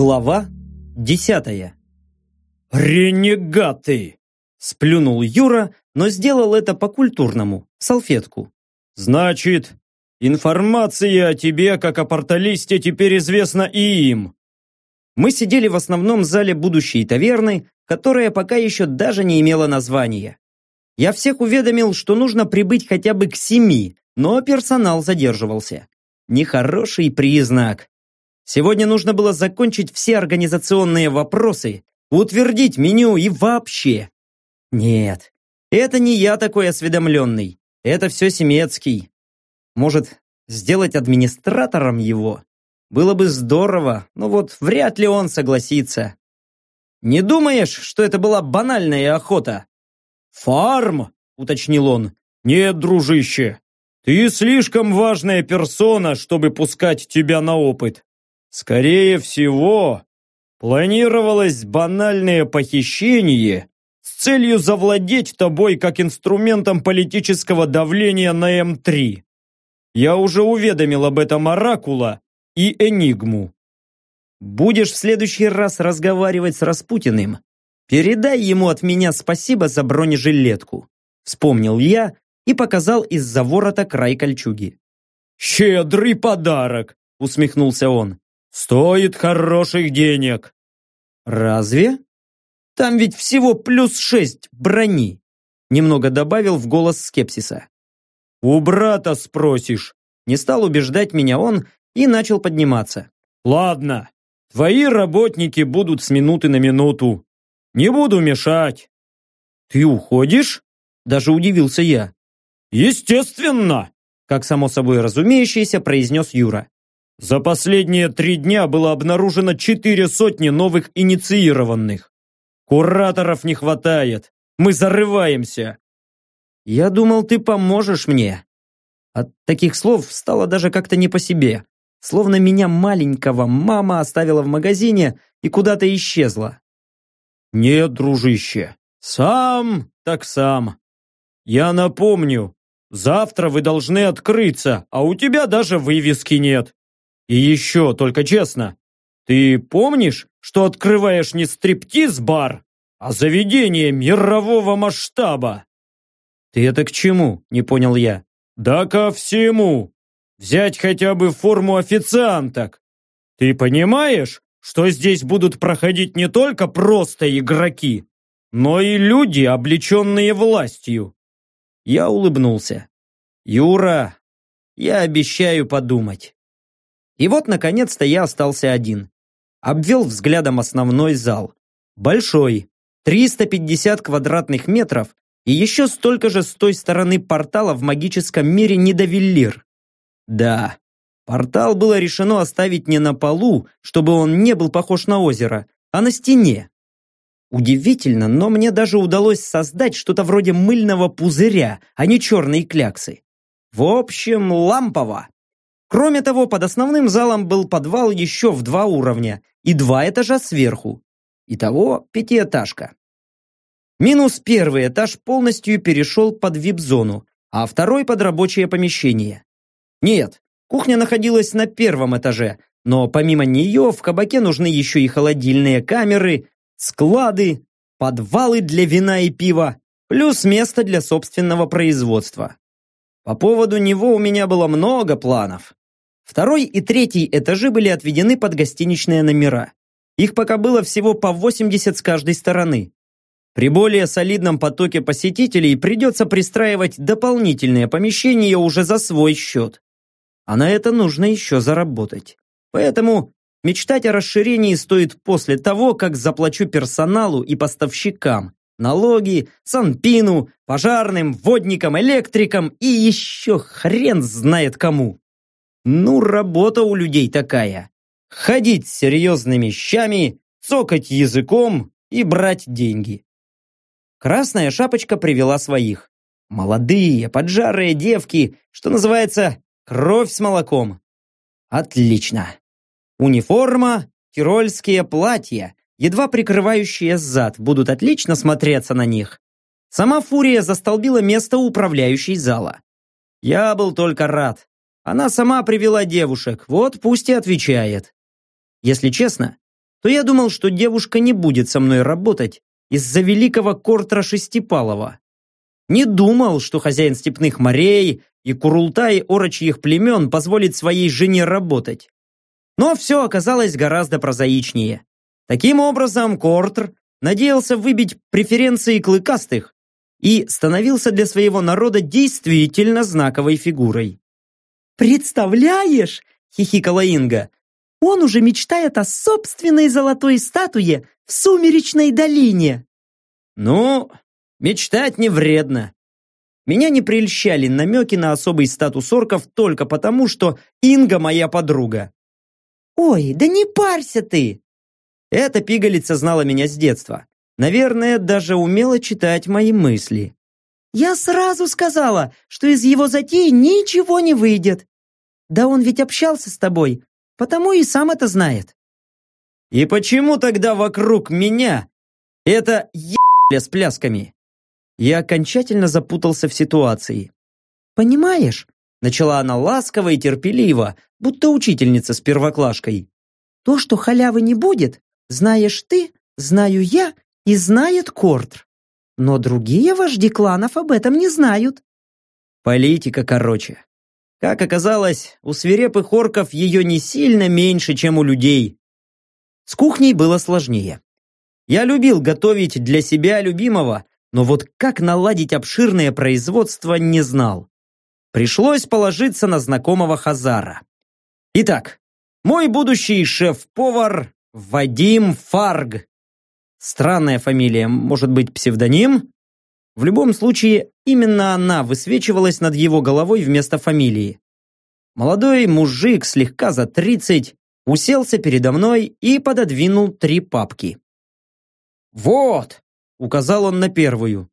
Глава десятая. «Ренегаты!» Сплюнул Юра, но сделал это по-культурному, салфетку. «Значит, информация о тебе, как о порталисте, теперь известна и им». Мы сидели в основном зале будущей таверны, которая пока еще даже не имела названия. Я всех уведомил, что нужно прибыть хотя бы к семи, но персонал задерживался. Нехороший признак. Сегодня нужно было закончить все организационные вопросы, утвердить меню и вообще. Нет, это не я такой осведомленный. Это все Семецкий. Может, сделать администратором его? Было бы здорово, но вот вряд ли он согласится. Не думаешь, что это была банальная охота? Фарм, уточнил он. Нет, дружище, ты слишком важная персона, чтобы пускать тебя на опыт. Скорее всего, планировалось банальное похищение с целью завладеть тобой как инструментом политического давления на М3. Я уже уведомил об этом Оракула и Энигму. Будешь в следующий раз разговаривать с Распутиным, передай ему от меня спасибо за бронежилетку. Вспомнил я и показал из-за ворота край кольчуги. «Щедрый подарок!» усмехнулся он. Стоит хороших денег. Разве? Там ведь всего плюс шесть брони. Немного добавил в голос скепсиса. У брата спросишь. Не стал убеждать меня он и начал подниматься. Ладно, твои работники будут с минуты на минуту. Не буду мешать. Ты уходишь? Даже удивился я. Естественно, как само собой разумеющееся произнес Юра. За последние три дня было обнаружено четыре сотни новых инициированных. Кураторов не хватает. Мы зарываемся. Я думал, ты поможешь мне. От таких слов стало даже как-то не по себе. Словно меня маленького мама оставила в магазине и куда-то исчезла. Нет, дружище, сам так сам. Я напомню, завтра вы должны открыться, а у тебя даже вывески нет. И еще, только честно, ты помнишь, что открываешь не стриптиз-бар, а заведение мирового масштаба? Ты это к чему? Не понял я. Да ко всему. Взять хотя бы форму официанток. Ты понимаешь, что здесь будут проходить не только просто игроки, но и люди, облеченные властью? Я улыбнулся. Юра, я обещаю подумать. И вот, наконец-то, я остался один. Обвел взглядом основной зал. Большой, 350 квадратных метров и еще столько же с той стороны портала в магическом мире Недовеллир. Да, портал было решено оставить не на полу, чтобы он не был похож на озеро, а на стене. Удивительно, но мне даже удалось создать что-то вроде мыльного пузыря, а не черной кляксы. В общем, лампово. Кроме того, под основным залом был подвал еще в два уровня и два этажа сверху. Итого пятиэтажка. Минус первый этаж полностью перешел под вип-зону, а второй под рабочее помещение. Нет, кухня находилась на первом этаже, но помимо нее в кабаке нужны еще и холодильные камеры, склады, подвалы для вина и пива, плюс место для собственного производства. По поводу него у меня было много планов. Второй и третий этажи были отведены под гостиничные номера. Их пока было всего по 80 с каждой стороны. При более солидном потоке посетителей придется пристраивать дополнительные помещения уже за свой счет. А на это нужно еще заработать. Поэтому мечтать о расширении стоит после того, как заплачу персоналу и поставщикам, налоги, санпину, пожарным, водникам, электрикам и еще хрен знает кому. Ну, работа у людей такая. Ходить с серьезными щами, цокать языком и брать деньги. Красная шапочка привела своих. Молодые, поджарые девки, что называется, кровь с молоком. Отлично. Униформа, тирольские платья, едва прикрывающие зад, будут отлично смотреться на них. Сама фурия застолбила место управляющей зала. Я был только рад. Она сама привела девушек, вот пусть и отвечает. Если честно, то я думал, что девушка не будет со мной работать из-за великого Кортра Шестипалова. Не думал, что хозяин степных морей и Курултай орочьих племен позволит своей жене работать. Но все оказалось гораздо прозаичнее. Таким образом, Кортр надеялся выбить преференции клыкастых и становился для своего народа действительно знаковой фигурой. «Представляешь?» – хихикала Инга. «Он уже мечтает о собственной золотой статуе в сумеречной долине!» «Ну, мечтать не вредно. Меня не прельщали намеки на особый статус орков только потому, что Инга моя подруга. «Ой, да не парься ты!» Эта пигалица знала меня с детства. Наверное, даже умела читать мои мысли. «Я сразу сказала, что из его затеи ничего не выйдет. Да он ведь общался с тобой, потому и сам это знает». «И почему тогда вокруг меня это ебля с плясками?» Я окончательно запутался в ситуации. «Понимаешь?» Начала она ласково и терпеливо, будто учительница с первоклашкой. «То, что халявы не будет, знаешь ты, знаю я и знает Кортр. Но другие вожди кланов об этом не знают». Политика короче. Как оказалось, у свирепых орков ее не сильно меньше, чем у людей. С кухней было сложнее. Я любил готовить для себя любимого, но вот как наладить обширное производство не знал. Пришлось положиться на знакомого Хазара. Итак, мой будущий шеф-повар Вадим Фарг. Странная фамилия, может быть псевдоним? В любом случае, именно она высвечивалась над его головой вместо фамилии. Молодой мужик, слегка за тридцать, уселся передо мной и пододвинул три папки. «Вот!» — указал он на первую.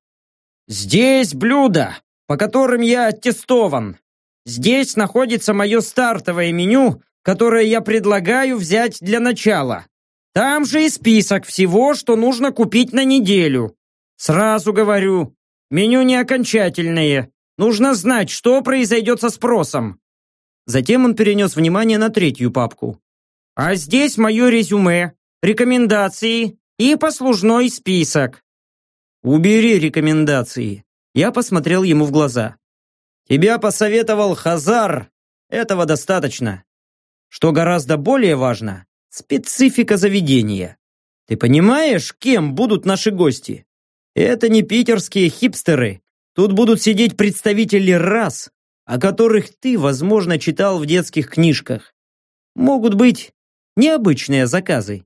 «Здесь блюдо, по которым я аттестован. Здесь находится мое стартовое меню, которое я предлагаю взять для начала. Там же и список всего, что нужно купить на неделю. Сразу говорю, меню не окончательное. Нужно знать, что произойдет со спросом. Затем он перенес внимание на третью папку. А здесь мое резюме, рекомендации и послужной список. Убери рекомендации. Я посмотрел ему в глаза. «Тебя посоветовал Хазар. Этого достаточно. Что гораздо более важно, специфика заведения. Ты понимаешь, кем будут наши гости? Это не питерские хипстеры. Тут будут сидеть представители рас, о которых ты, возможно, читал в детских книжках. Могут быть необычные заказы.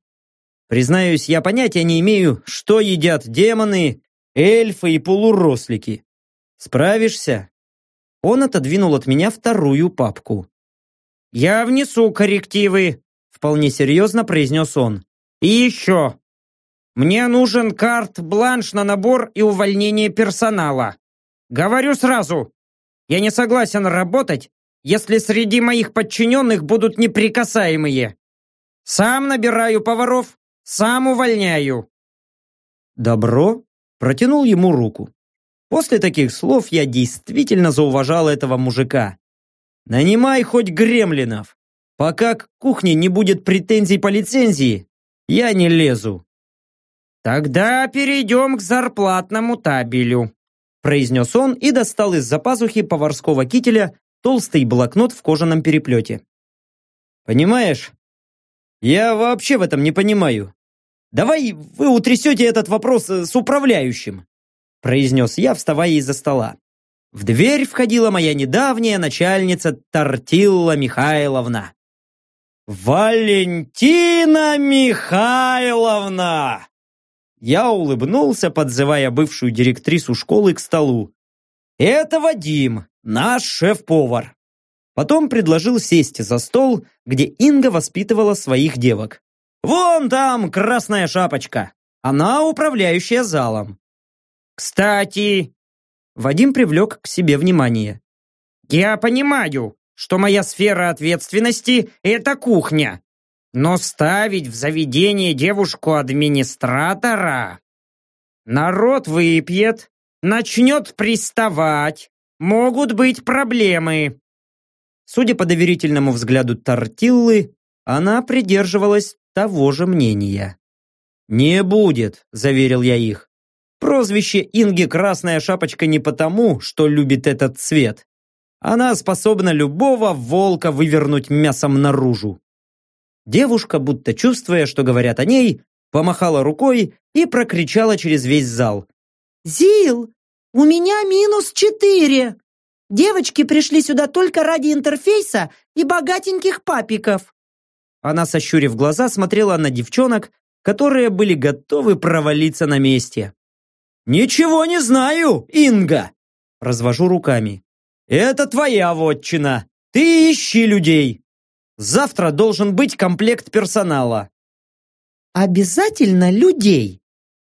Признаюсь, я понятия не имею, что едят демоны эльфы и полурослики. Справишься?» Он отодвинул от меня вторую папку. «Я внесу коррективы», — вполне серьезно произнес он. «И еще. Мне нужен карт-бланш на набор и увольнение персонала. Говорю сразу, я не согласен работать, если среди моих подчиненных будут неприкасаемые. Сам набираю поваров, сам увольняю». «Добро?» протянул ему руку. После таких слов я действительно зауважал этого мужика. Нанимай хоть гремлинов. Пока к кухне не будет претензий по лицензии, я не лезу. Тогда перейдем к зарплатному табелю, произнес он и достал из-за пазухи поварского кителя толстый блокнот в кожаном переплете. Понимаешь, я вообще в этом не понимаю. Давай вы утрясете этот вопрос э, с управляющим», произнес я, вставая из-за стола. В дверь входила моя недавняя начальница Тортилла Михайловна. «Валентина Михайловна!» Я улыбнулся, подзывая бывшую директрису школы к столу. «Это Вадим, наш шеф-повар». Потом предложил сесть за стол, где Инга воспитывала своих девок. Вон там красная шапочка. Она управляющая залом. Кстати, Вадим привлек к себе внимание. Я понимаю, что моя сфера ответственности – это кухня. Но ставить в заведение девушку-администратора... Народ выпьет, начнет приставать, могут быть проблемы. Судя по доверительному взгляду Тортиллы, она придерживалась того же мнения. «Не будет», – заверил я их. Прозвище Инги «Красная шапочка» не потому, что любит этот цвет. Она способна любого волка вывернуть мясом наружу. Девушка, будто чувствуя, что говорят о ней, помахала рукой и прокричала через весь зал. «Зил, у меня минус четыре! Девочки пришли сюда только ради интерфейса и богатеньких папиков!» Она, сощурив глаза, смотрела на девчонок, которые были готовы провалиться на месте. «Ничего не знаю, Инга!» Развожу руками. «Это твоя вотчина. Ты ищи людей. Завтра должен быть комплект персонала». «Обязательно людей?»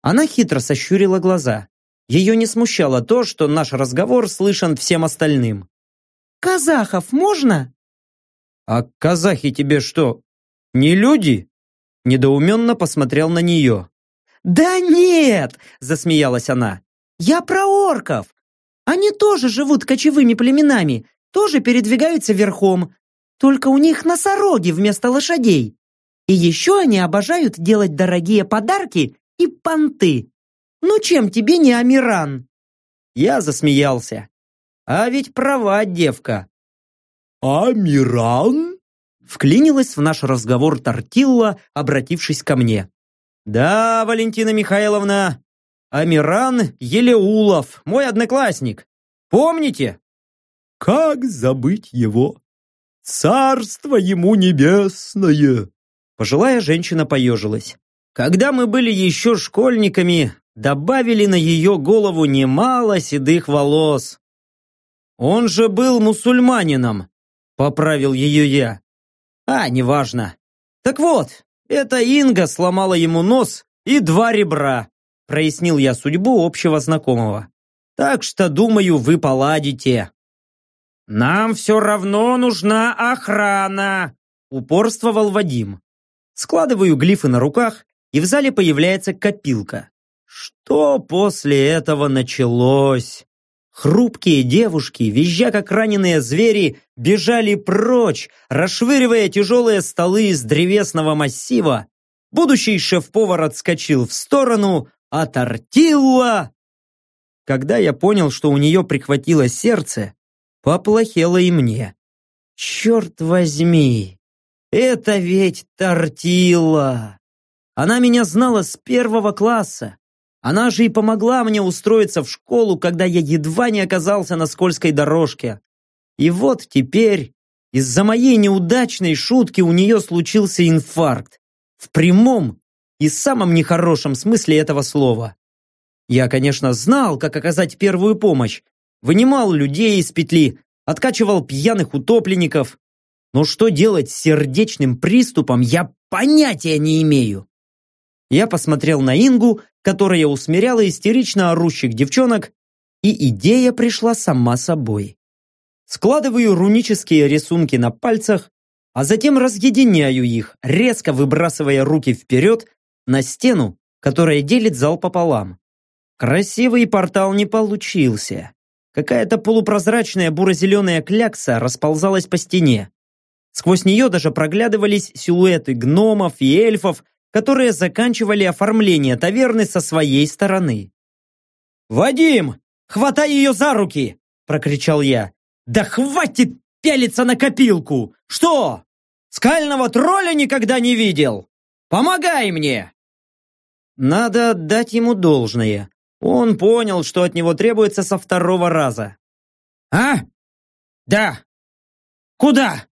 Она хитро сощурила глаза. Ее не смущало то, что наш разговор слышен всем остальным. «Казахов можно?» «А казахи тебе что, не люди?» Недоуменно посмотрел на нее. «Да нет!» – засмеялась она. «Я про орков! Они тоже живут кочевыми племенами, тоже передвигаются верхом, только у них носороги вместо лошадей. И еще они обожают делать дорогие подарки и понты. Ну чем тебе не Амиран?» Я засмеялся. «А ведь права девка». «Амиран?» Вклинилась в наш разговор Тортилла, обратившись ко мне. «Да, Валентина Михайловна, Амиран Елеулов, мой одноклассник. Помните?» «Как забыть его? Царство ему небесное!» Пожилая женщина поежилась. Когда мы были еще школьниками, добавили на ее голову немало седых волос. «Он же был мусульманином», — поправил ее я. «А, неважно. Так вот, эта Инга сломала ему нос и два ребра», — прояснил я судьбу общего знакомого. «Так что, думаю, вы поладите». «Нам все равно нужна охрана», — упорствовал Вадим. Складываю глифы на руках, и в зале появляется копилка. Что после этого началось? Хрупкие девушки, визжа как раненые звери, бежали прочь, расшвыривая тяжелые столы из древесного массива. Будущий шеф-повар отскочил в сторону, а тортилла... Когда я понял, что у нее прихватило сердце, поплохело и мне. Черт возьми, это ведь тортила! Она меня знала с первого класса. Она же и помогла мне устроиться в школу, когда я едва не оказался на скользкой дорожке. И вот теперь, из-за моей неудачной шутки у нее случился инфаркт. В прямом и самом нехорошем смысле этого слова. Я, конечно, знал, как оказать первую помощь. Вынимал людей из петли, откачивал пьяных утопленников. Но что делать с сердечным приступом, я понятия не имею. Я посмотрел на Ингу, которая усмиряла истерично орущих девчонок, и идея пришла сама собой. Складываю рунические рисунки на пальцах, а затем разъединяю их, резко выбрасывая руки вперед на стену, которая делит зал пополам. Красивый портал не получился. Какая-то полупрозрачная буро-зеленая клякса расползалась по стене. Сквозь нее даже проглядывались силуэты гномов и эльфов, которые заканчивали оформление таверны со своей стороны. «Вадим, хватай ее за руки!» – прокричал я. «Да хватит пялиться на копилку! Что, скального тролля никогда не видел? Помогай мне!» Надо отдать ему должное. Он понял, что от него требуется со второго раза. «А? Да. Куда?»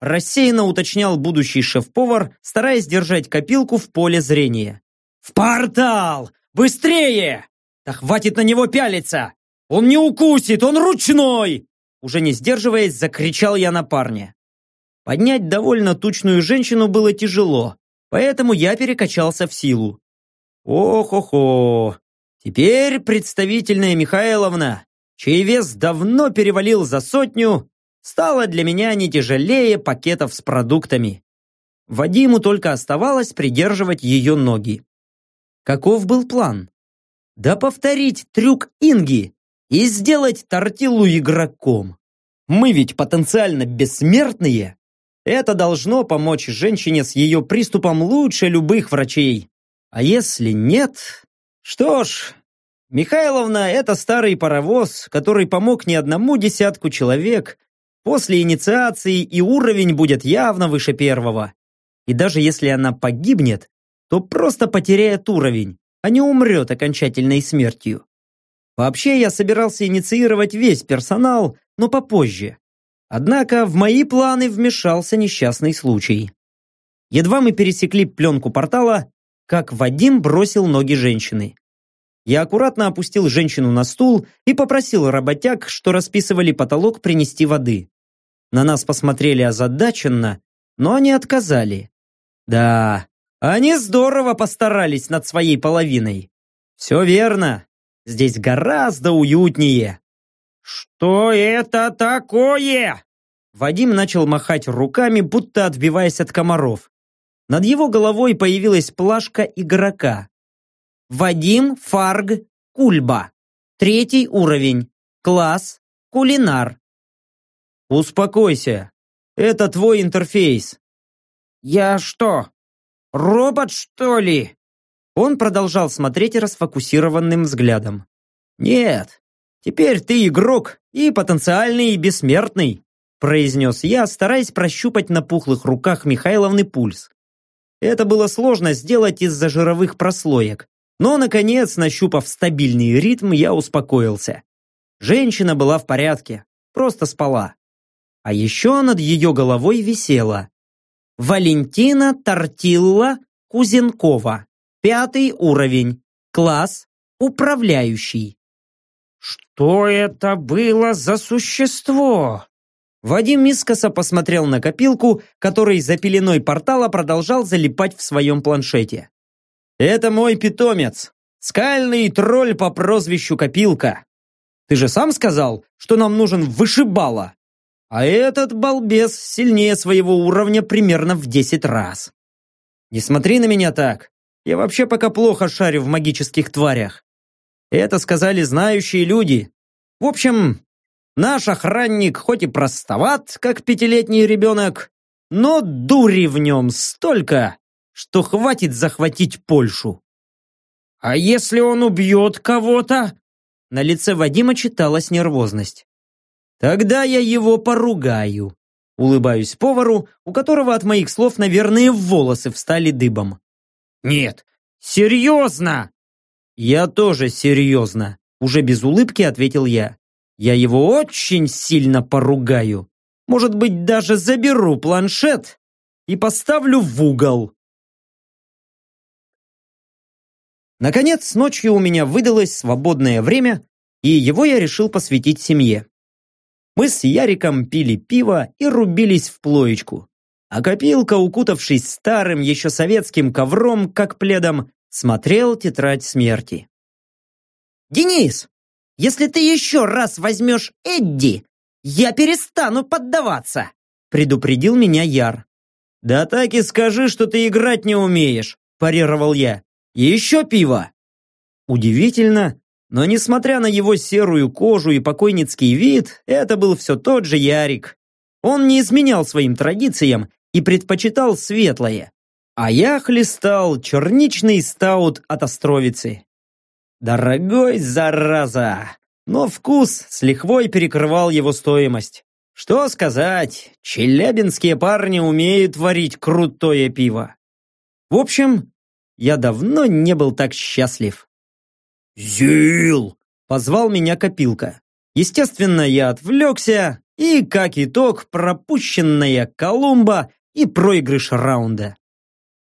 Рассеянно уточнял будущий шеф-повар, стараясь держать копилку в поле зрения. «В портал! Быстрее! Да хватит на него пялиться! Он не укусит, он ручной!» Уже не сдерживаясь, закричал я на парня. Поднять довольно тучную женщину было тяжело, поэтому я перекачался в силу. Ох-охо! Теперь представительная Михайловна, чей вес давно перевалил за сотню, стало для меня не тяжелее пакетов с продуктами. Вадиму только оставалось придерживать ее ноги. Каков был план? Да повторить трюк Инги и сделать тортилу игроком. Мы ведь потенциально бессмертные. Это должно помочь женщине с ее приступом лучше любых врачей. А если нет... Что ж, Михайловна – это старый паровоз, который помог не одному десятку человек. После инициации и уровень будет явно выше первого. И даже если она погибнет, то просто потеряет уровень, а не умрет окончательной смертью. Вообще я собирался инициировать весь персонал, но попозже. Однако в мои планы вмешался несчастный случай. Едва мы пересекли пленку портала, как Вадим бросил ноги женщины. Я аккуратно опустил женщину на стул и попросил работяг, что расписывали потолок, принести воды. На нас посмотрели озадаченно, но они отказали. Да, они здорово постарались над своей половиной. Все верно. Здесь гораздо уютнее. Что это такое? Вадим начал махать руками, будто отбиваясь от комаров. Над его головой появилась плашка игрока. Вадим Фарг Кульба. Третий уровень. Класс Кулинар. Успокойся. Это твой интерфейс. Я что, робот, что ли? Он продолжал смотреть расфокусированным взглядом. «Нет, теперь ты игрок и потенциальный бессмертный», произнес я, стараясь прощупать на пухлых руках Михайловны пульс. Это было сложно сделать из-за жировых прослоек, но, наконец, нащупав стабильный ритм, я успокоился. Женщина была в порядке, просто спала. А еще над ее головой висела Валентина Тортилла Кузенкова. Пятый уровень. Класс управляющий. Что это было за существо? Вадим искоса посмотрел на копилку, который за пеленой портала продолжал залипать в своем планшете. «Это мой питомец, скальный тролль по прозвищу Копилка. Ты же сам сказал, что нам нужен вышибала. А этот балбес сильнее своего уровня примерно в десять раз. Не смотри на меня так. Я вообще пока плохо шарю в магических тварях. Это сказали знающие люди. В общем, наш охранник хоть и простоват, как пятилетний ребенок, но дури в нем столько, что хватит захватить Польшу. А если он убьет кого-то? На лице Вадима читалась нервозность. Тогда я его поругаю. Улыбаюсь повару, у которого от моих слов, наверное, волосы встали дыбом. «Нет, серьезно!» «Я тоже серьезно», уже без улыбки ответил я. «Я его очень сильно поругаю. Может быть, даже заберу планшет и поставлю в угол». Наконец, ночью у меня выдалось свободное время, и его я решил посвятить семье. Мы с Яриком пили пиво и рубились в плоечку а копилка, укутавшись старым еще советским ковром, как пледом, смотрел тетрадь смерти. «Денис, если ты еще раз возьмешь Эдди, я перестану поддаваться!» предупредил меня Яр. «Да так и скажи, что ты играть не умеешь», парировал я. «Еще пиво!» Удивительно, но несмотря на его серую кожу и покойницкий вид, это был все тот же Ярик. Он не изменял своим традициям и предпочитал светлое, а я хлестал черничный стаут от Островицы. Дорогой, зараза! Но вкус с лихвой перекрывал его стоимость. Что сказать, челябинские парни умеют варить крутое пиво. В общем, я давно не был так счастлив. «Зил!» — позвал меня Копилка. Естественно, я отвлекся, и, как итог, пропущенная Колумба и проигрыш раунда.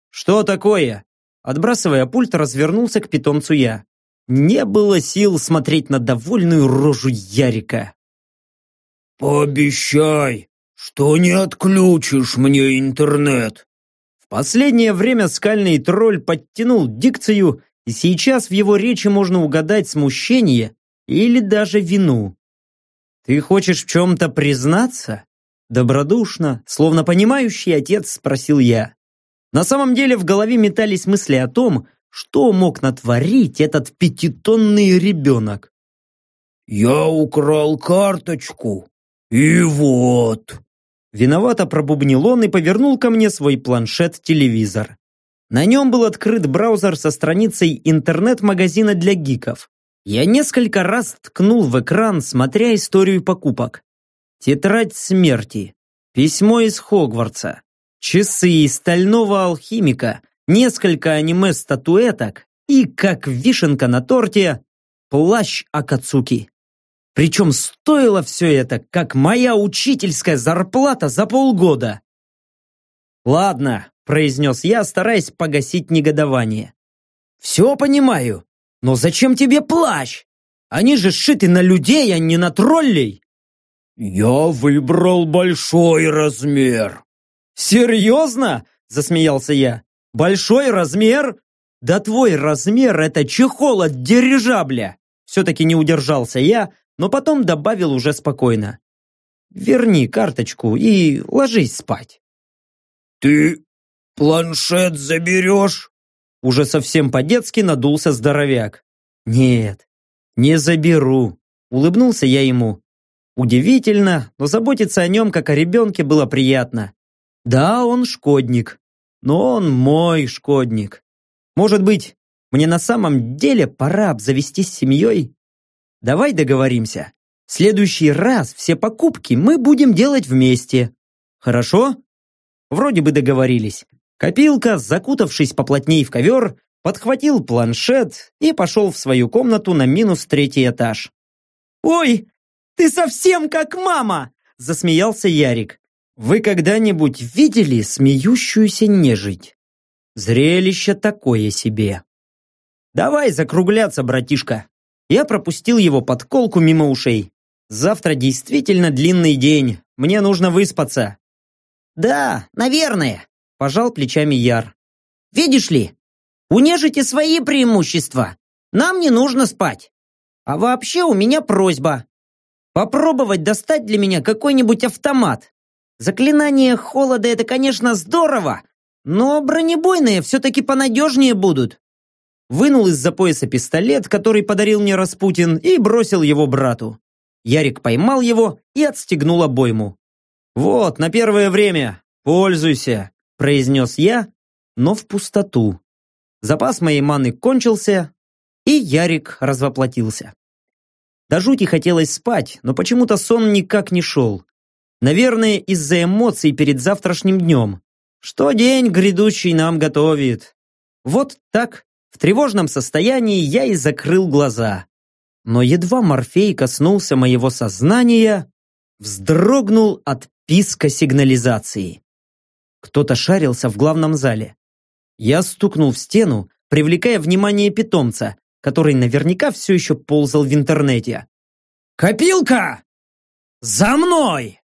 «Что такое?» Отбрасывая пульт, развернулся к питомцу я. Не было сил смотреть на довольную рожу Ярика. «Пообещай, что не отключишь мне интернет!» В последнее время скальный тролль подтянул дикцию, и сейчас в его речи можно угадать смущение или даже вину. «Ты хочешь в чем-то признаться?» Добродушно, словно понимающий отец, спросил я. На самом деле в голове метались мысли о том, что мог натворить этот пятитонный ребенок. «Я украл карточку, и вот!» Виновато пробубнил он и повернул ко мне свой планшет-телевизор. На нем был открыт браузер со страницей интернет-магазина для гиков. Я несколько раз ткнул в экран, смотря историю покупок. Тетрадь смерти, письмо из Хогвартса, часы из стального алхимика, несколько аниме-статуэток и, как вишенка на торте, плащ Акацуки. Причем стоило все это, как моя учительская зарплата за полгода. «Ладно», – произнес я, стараясь погасить негодование. «Все понимаю, но зачем тебе плащ? Они же сшиты на людей, а не на троллей!» «Я выбрал большой размер». «Серьезно?» – засмеялся я. «Большой размер? Да твой размер – это чехол от дирижабля!» Все-таки не удержался я, но потом добавил уже спокойно. «Верни карточку и ложись спать». «Ты планшет заберешь?» Уже совсем по-детски надулся здоровяк. «Нет, не заберу», — улыбнулся я ему. Удивительно, но заботиться о нем, как о ребенке, было приятно. Да, он шкодник, но он мой шкодник. Может быть, мне на самом деле пора обзавестись семьей? Давай договоримся. В следующий раз все покупки мы будем делать вместе. Хорошо? Вроде бы договорились. Копилка, закутавшись поплотней в ковер, подхватил планшет и пошел в свою комнату на минус третий этаж. «Ой, ты совсем как мама!» – засмеялся Ярик. «Вы когда-нибудь видели смеющуюся нежить? Зрелище такое себе!» «Давай закругляться, братишка!» Я пропустил его подколку мимо ушей. «Завтра действительно длинный день, мне нужно выспаться». «Да, наверное», Пожал плечами Яр. «Видишь ли, у нежити свои преимущества. Нам не нужно спать. А вообще у меня просьба. Попробовать достать для меня какой-нибудь автомат. Заклинание холода — это, конечно, здорово, но бронебойные все-таки понадежнее будут». Вынул из-за пояса пистолет, который подарил мне Распутин, и бросил его брату. Ярик поймал его и отстегнул обойму. «Вот, на первое время. Пользуйся произнес я, но в пустоту. Запас моей маны кончился, и Ярик развоплотился. До жути хотелось спать, но почему-то сон никак не шел. Наверное, из-за эмоций перед завтрашним днем. Что день грядущий нам готовит. Вот так, в тревожном состоянии я и закрыл глаза. Но едва Морфей коснулся моего сознания, вздрогнул от писка сигнализации. Кто-то шарился в главном зале. Я стукнул в стену, привлекая внимание питомца, который наверняка все еще ползал в интернете. «Копилка! За мной!»